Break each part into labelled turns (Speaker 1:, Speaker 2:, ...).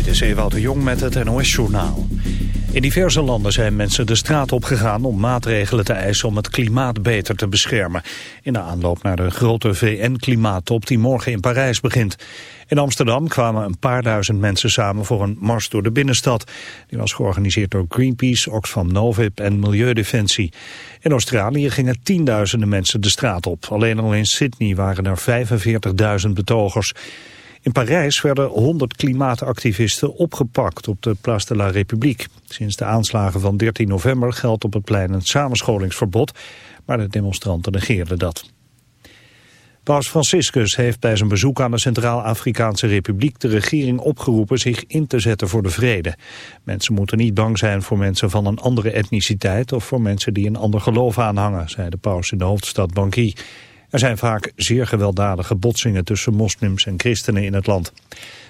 Speaker 1: Dit is Ewout Jong met het NOS-journaal. In diverse landen zijn mensen de straat op gegaan om maatregelen te eisen om het klimaat beter te beschermen. In de aanloop naar de grote VN-klimaattop die morgen in Parijs begint. In Amsterdam kwamen een paar duizend mensen samen voor een mars door de binnenstad. Die was georganiseerd door Greenpeace, Oxfam Novib en Milieudefensie. In Australië gingen tienduizenden mensen de straat op. Alleen al in Sydney waren er 45.000 betogers. In Parijs werden 100 klimaatactivisten opgepakt op de Place de la République. Sinds de aanslagen van 13 november geldt op het plein een samenscholingsverbod, maar de demonstranten negeerden dat. Paus Franciscus heeft bij zijn bezoek aan de Centraal-Afrikaanse Republiek de regering opgeroepen zich in te zetten voor de vrede. Mensen moeten niet bang zijn voor mensen van een andere etniciteit of voor mensen die een ander geloof aanhangen, zei de paus in de hoofdstad Bangui. Er zijn vaak zeer gewelddadige botsingen tussen moslims en christenen in het land.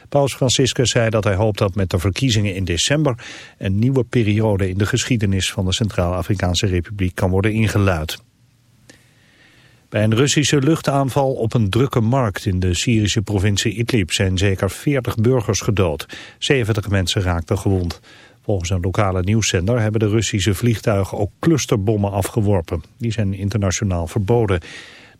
Speaker 1: Paus Franciscus zei dat hij hoopt dat met de verkiezingen in december een nieuwe periode in de geschiedenis van de Centraal-Afrikaanse Republiek kan worden ingeluid. Bij een Russische luchtaanval op een drukke markt in de Syrische provincie Idlib zijn zeker 40 burgers gedood. 70 mensen raakten gewond. Volgens een lokale nieuwszender hebben de Russische vliegtuigen ook clusterbommen afgeworpen. Die zijn internationaal verboden.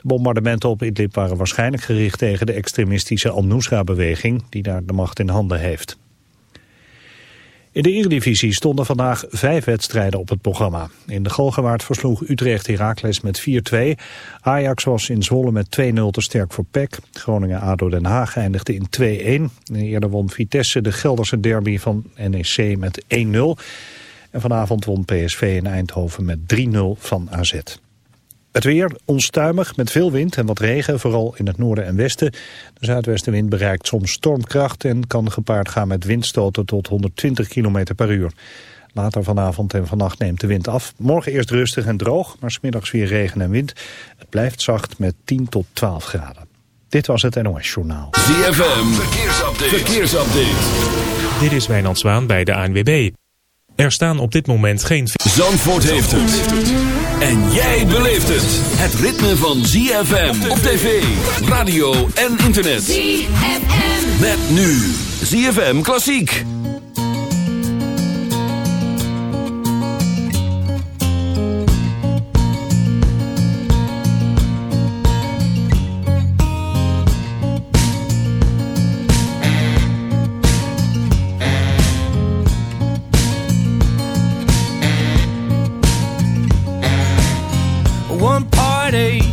Speaker 1: De bombardementen op Idlib waren waarschijnlijk gericht tegen de extremistische Al-Nusra-beweging die daar de macht in handen heeft. In de Eredivisie stonden vandaag vijf wedstrijden op het programma. In de Galgenwaard versloeg Utrecht Heracles met 4-2. Ajax was in Zwolle met 2-0 te sterk voor PEC. Groningen-ADO Den Haag eindigde in 2-1. Eerder won Vitesse de Gelderse derby van NEC met 1-0. En vanavond won PSV in Eindhoven met 3-0 van AZ. Het weer onstuimig met veel wind en wat regen, vooral in het noorden en westen. De zuidwestenwind bereikt soms stormkracht en kan gepaard gaan met windstoten tot 120 km per uur. Later vanavond en vannacht neemt de wind af. Morgen eerst rustig en droog, maar smiddags weer regen en wind. Het blijft zacht met 10 tot 12 graden. Dit was het NOS Journaal.
Speaker 2: ZFM, verkeersupdate. verkeersupdate.
Speaker 3: Dit is Wijnand Zwaan bij de ANWB. Er staan op dit moment geen...
Speaker 2: Zandvoort heeft het. En jij beleeft het. Het ritme van ZFM op tv, radio en internet. ZFM. Met nu ZFM Klassiek.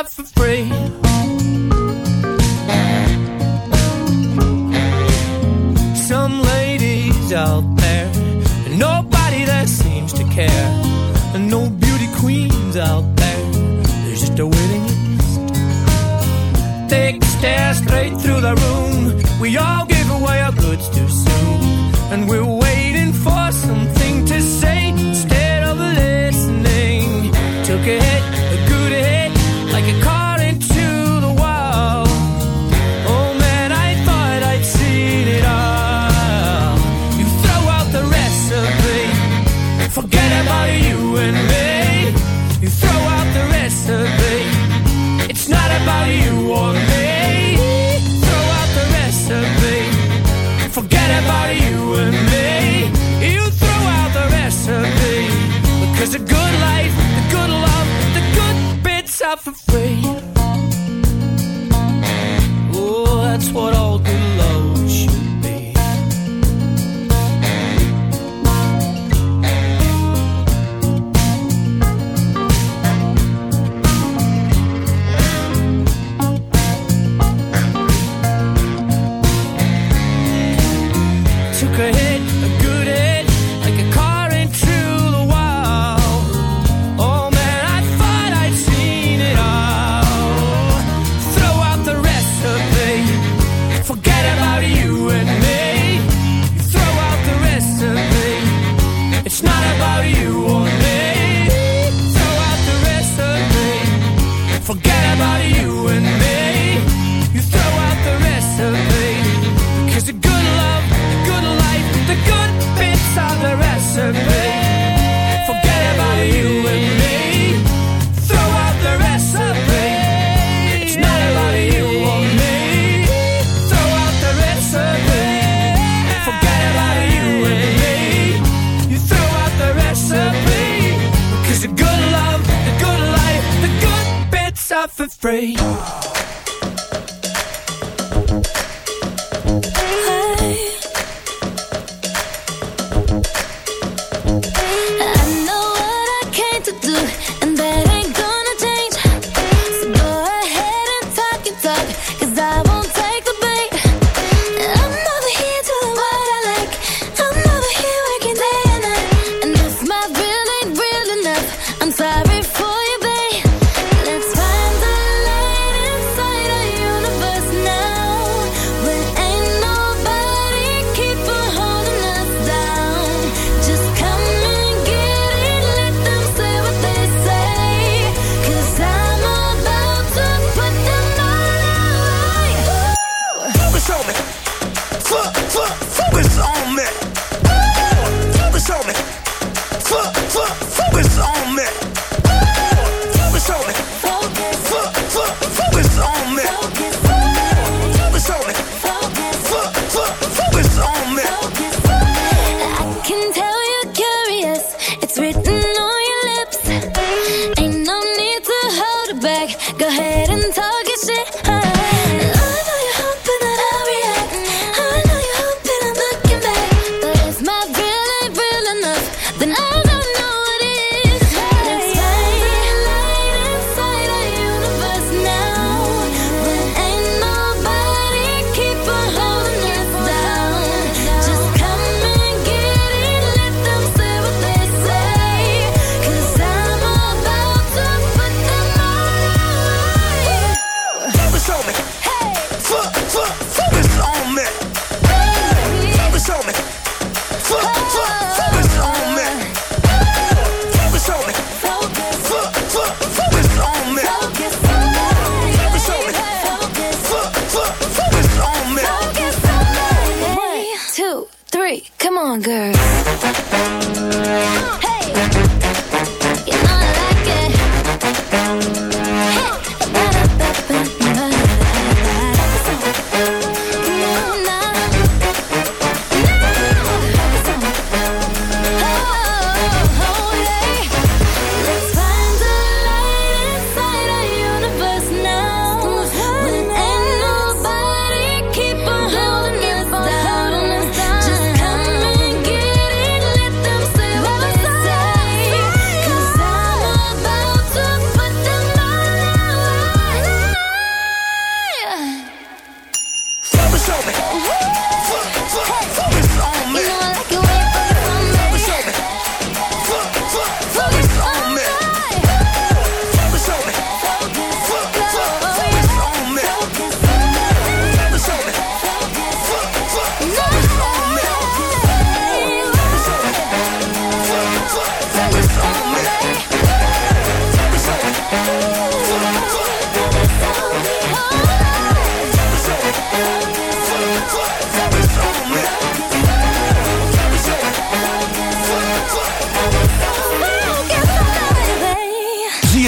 Speaker 4: have free.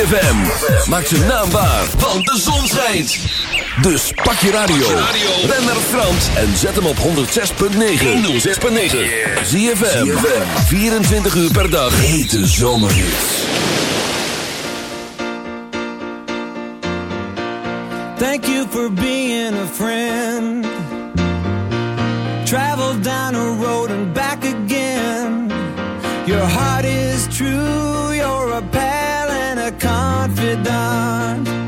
Speaker 4: Free. Maak zijn naam waar, want de zon schijnt. Dus pak je radio. Ben naar Frans en zet hem op 106.9. 106.9. Zie je 24 uur per dag. Hete
Speaker 5: zomerhits. Thank you for being a
Speaker 6: friend. Travel down a road and back again. Your heart is true, confidant.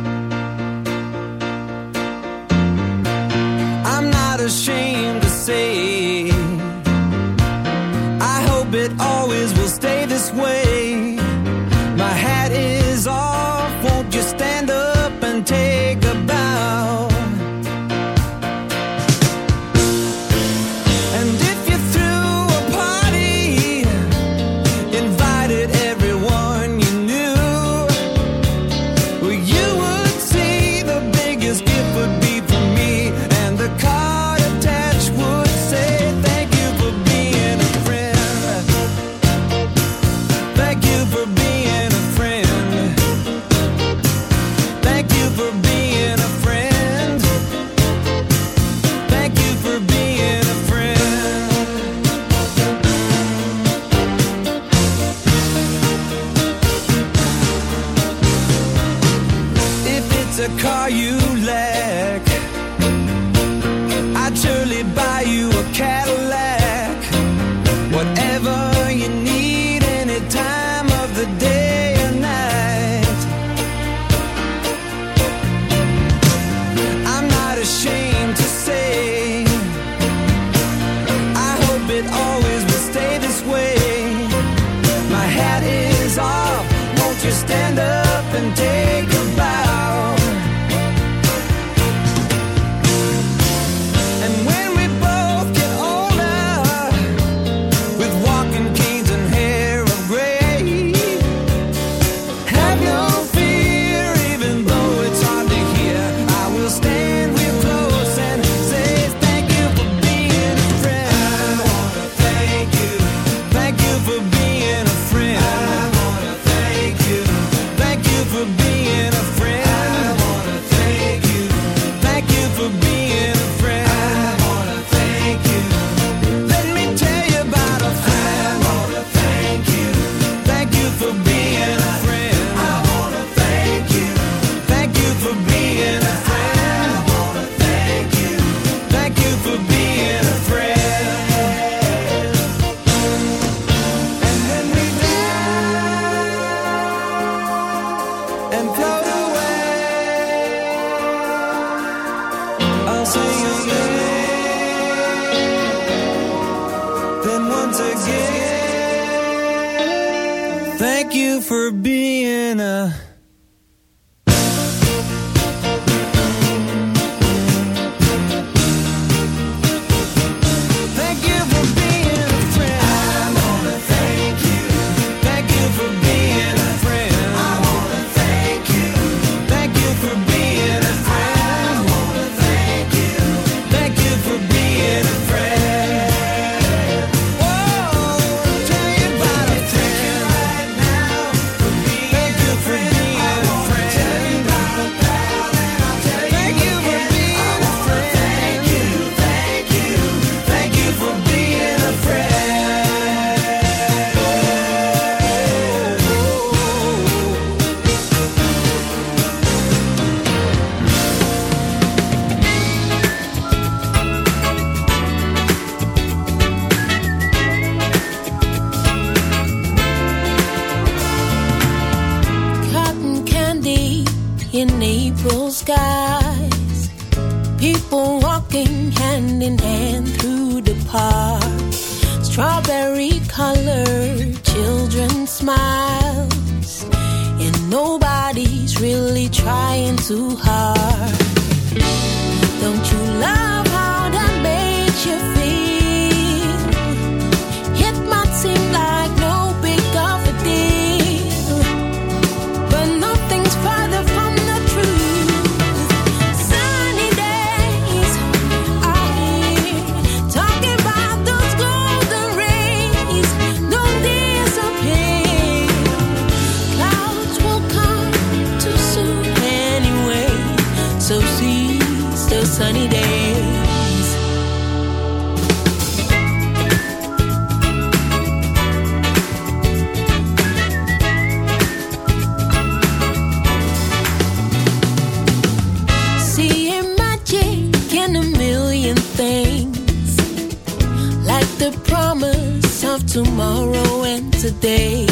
Speaker 6: the promise of tomorrow and today.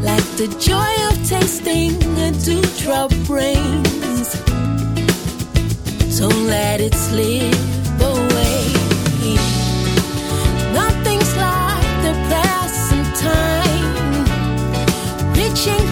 Speaker 6: Like the joy of tasting a dewdrop rains. So let it
Speaker 7: slip away. Nothing's like
Speaker 6: the present time. Reaching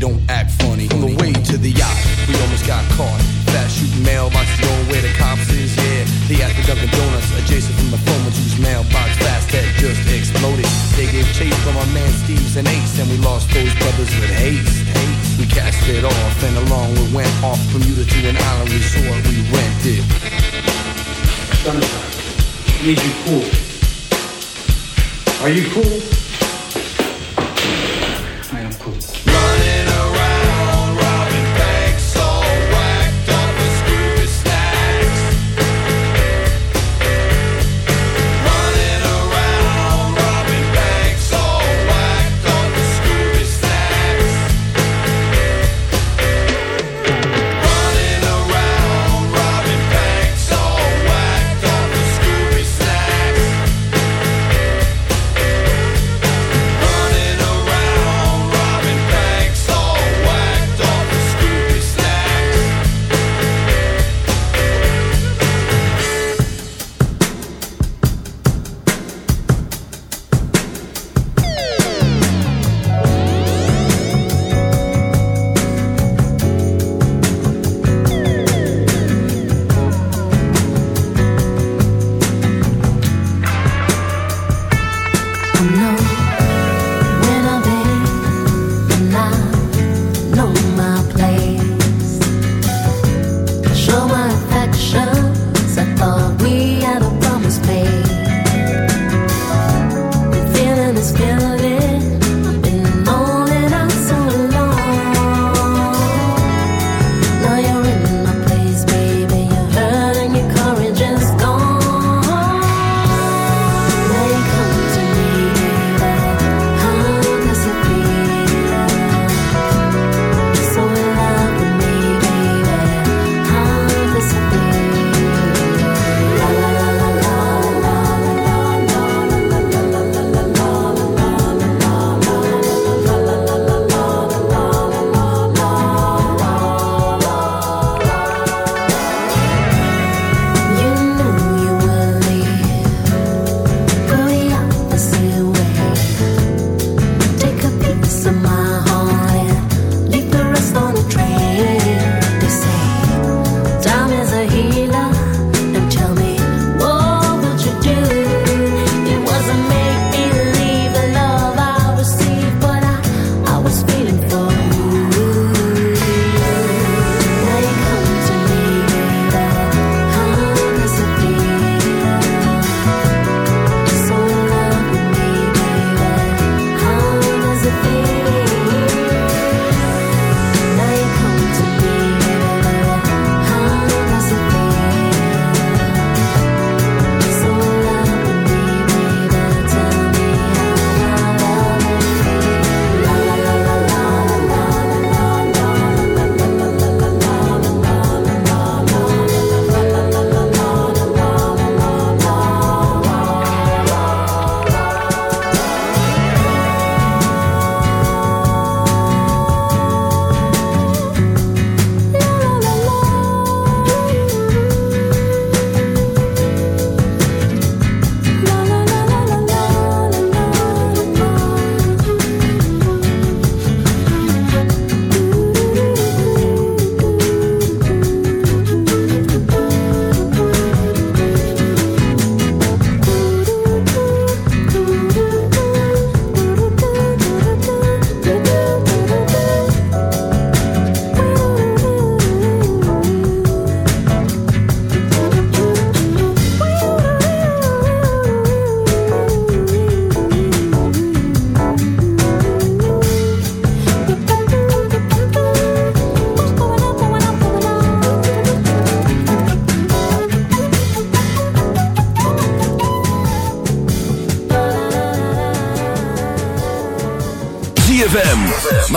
Speaker 6: Don't
Speaker 2: act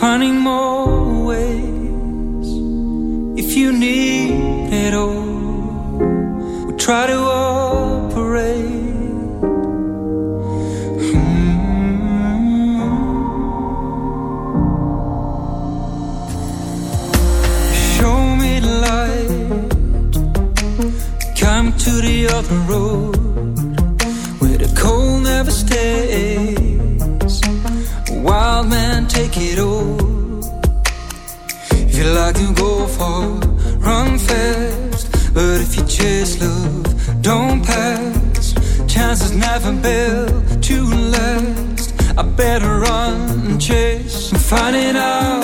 Speaker 8: Finding more ways. If you need it all, we'll try to operate. Hmm. Show me the light, come to the other road where the cold never stays. You go far, run fast. But if you chase love, don't pass. Chances never built to last. I better run and chase and finding out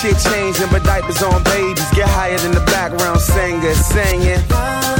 Speaker 9: Shit changing, but diapers on babies get higher than the background singer singing.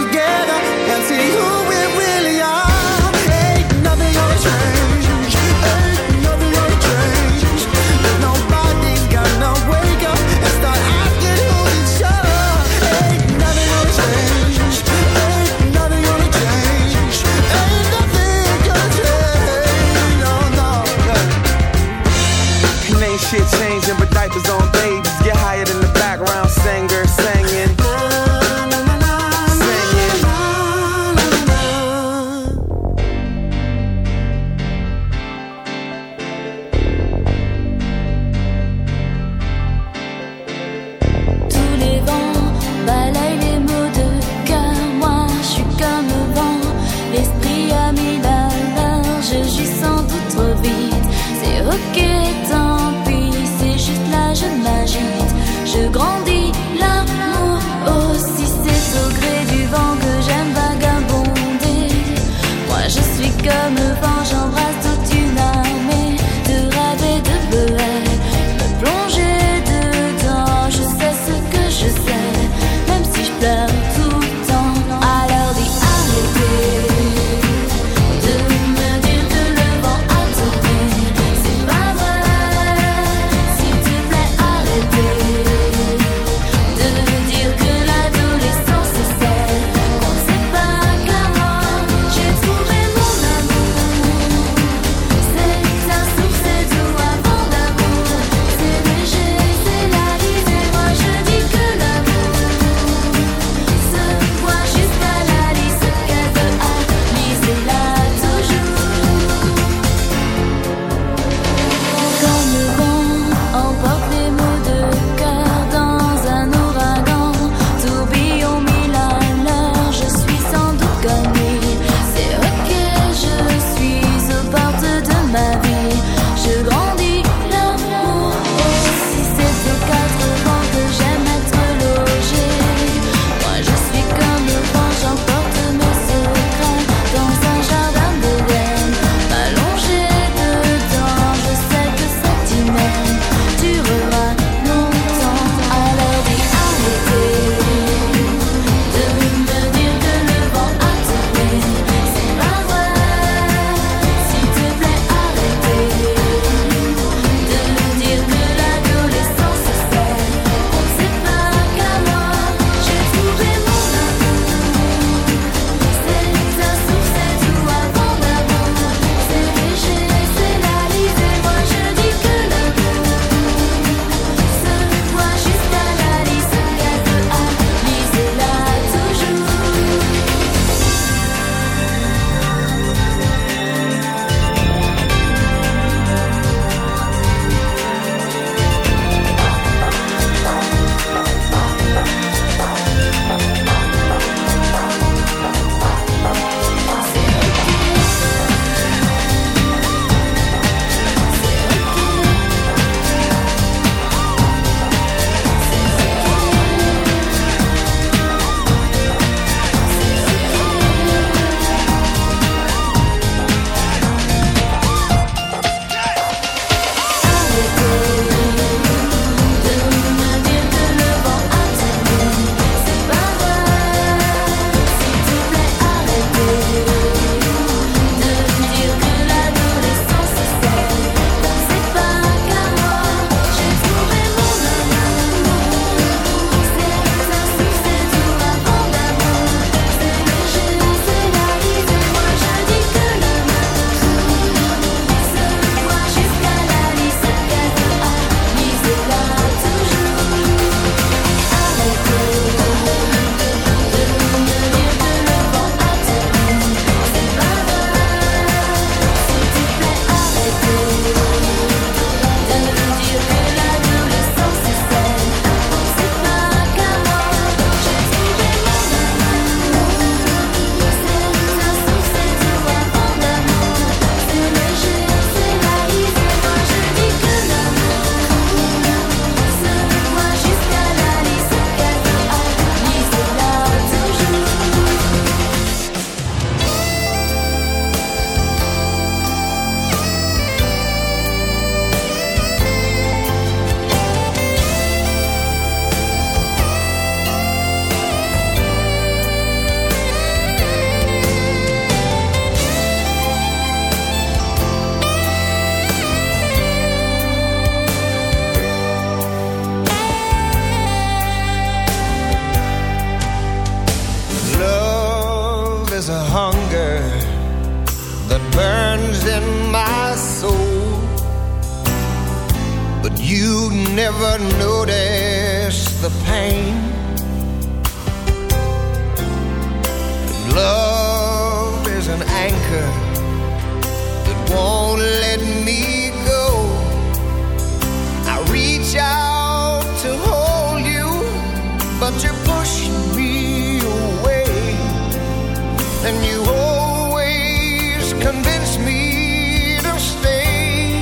Speaker 10: convince me to stay.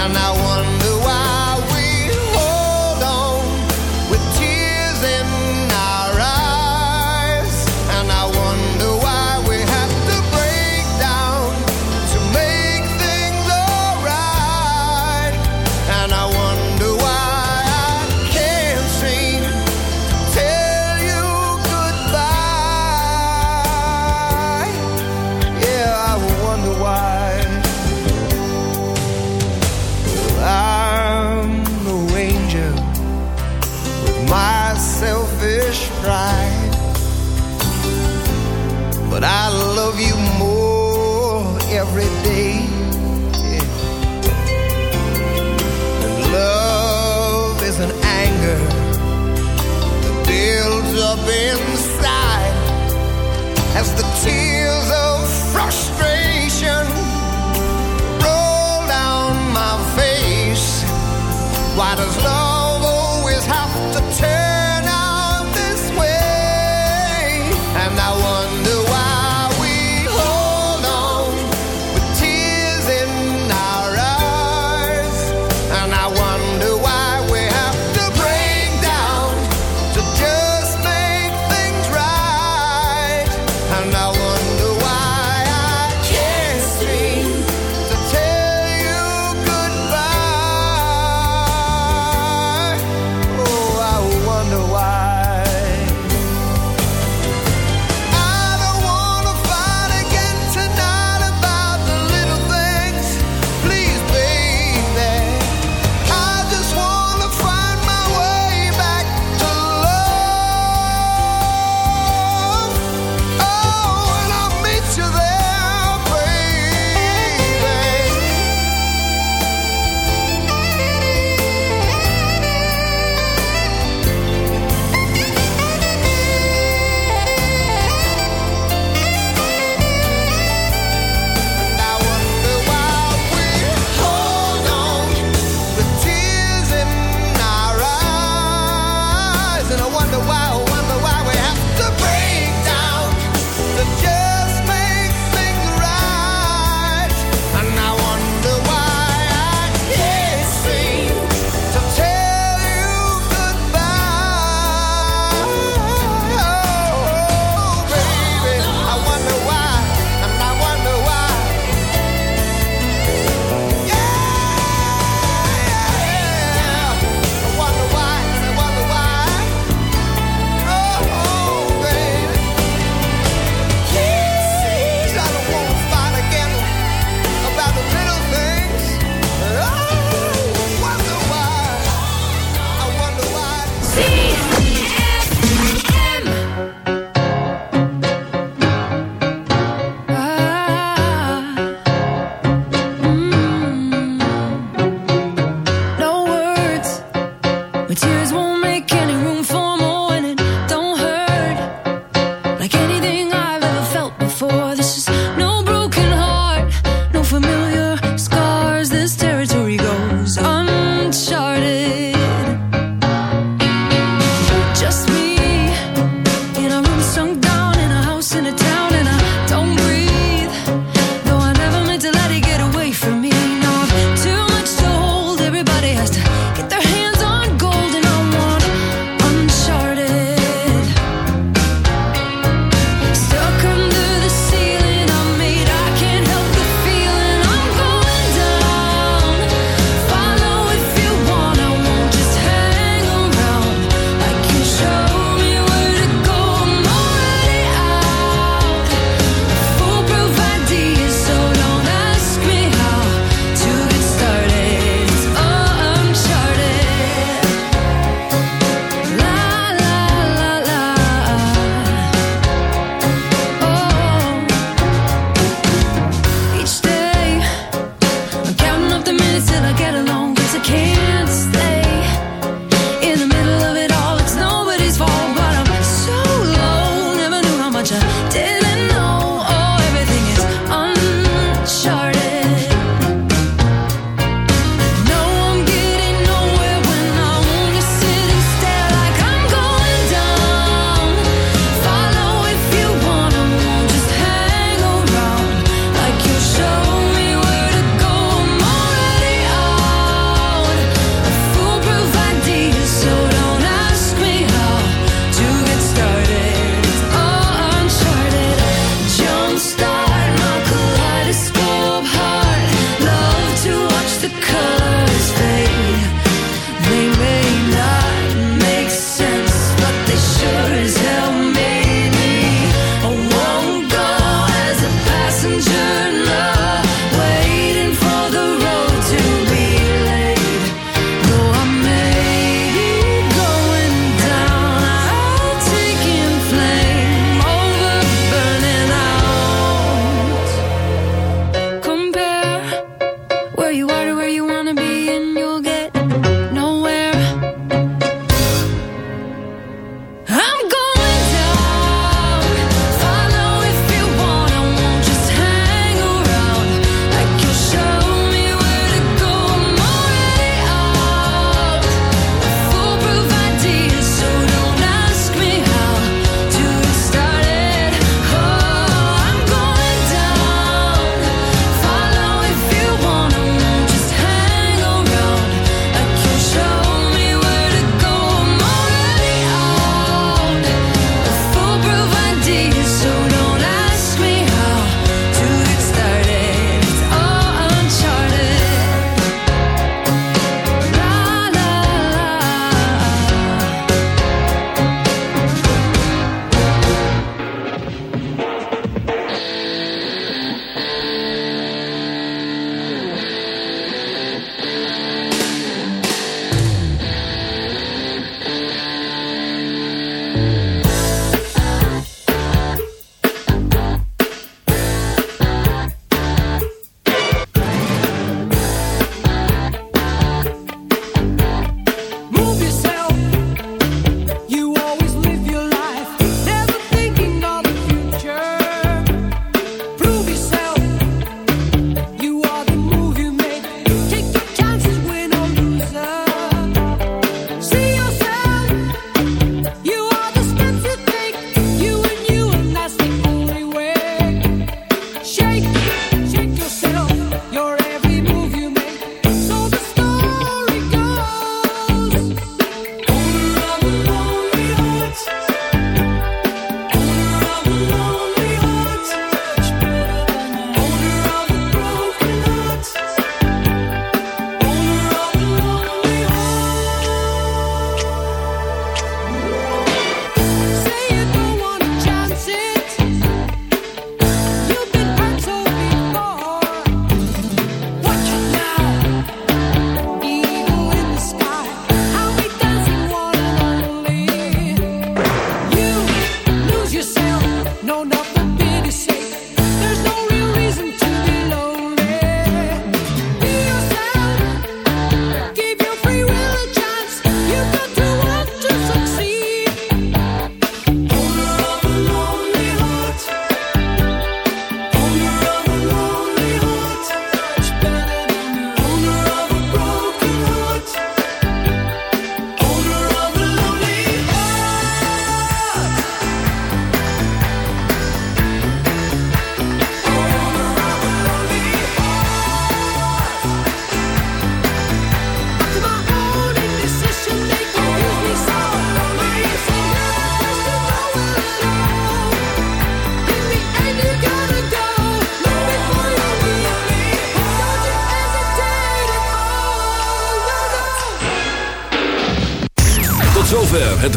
Speaker 10: And I